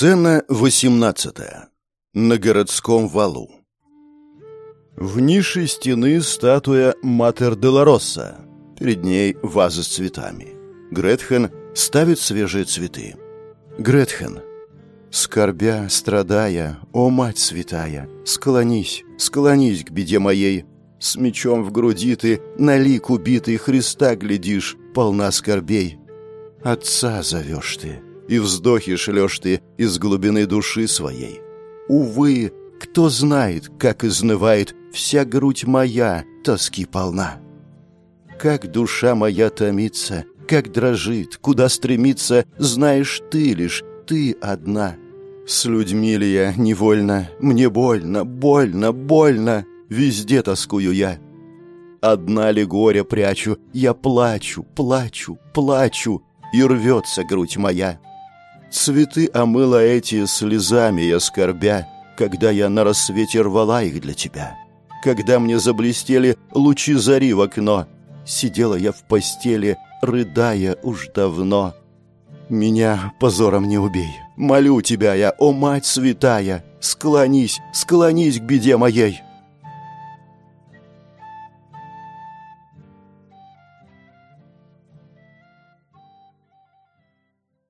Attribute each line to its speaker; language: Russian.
Speaker 1: Сцена восемнадцатая. На городском валу. В нише стены статуя Матер Деларосса. Перед ней ваза с цветами. Гретхен ставит свежие цветы. Гретхен. Скорбя, страдая, о, мать святая, склонись, склонись к беде моей. С мечом в груди ты, на лик убитый Христа глядишь, полна скорбей. Отца зовешь ты, и вздохи шлешь ты из глубины души своей. Увы, кто знает, как изнывает вся грудь моя, тоски полна. Как душа моя томится, как дрожит, куда стремится, знаешь ты лишь, ты одна. С людьми ли я невольно, мне больно, больно, больно, везде тоскую я. Одна ли горе прячу, я плачу, плачу, плачу, и рвется грудь моя. Цветы омыла эти слезами я скорбя, Когда я на рассвете рвала их для тебя. Когда мне заблестели лучи зари в окно, Сидела я в постели, рыдая уж давно. Меня позором не убей, молю тебя я, о мать святая, Склонись, склонись к беде моей.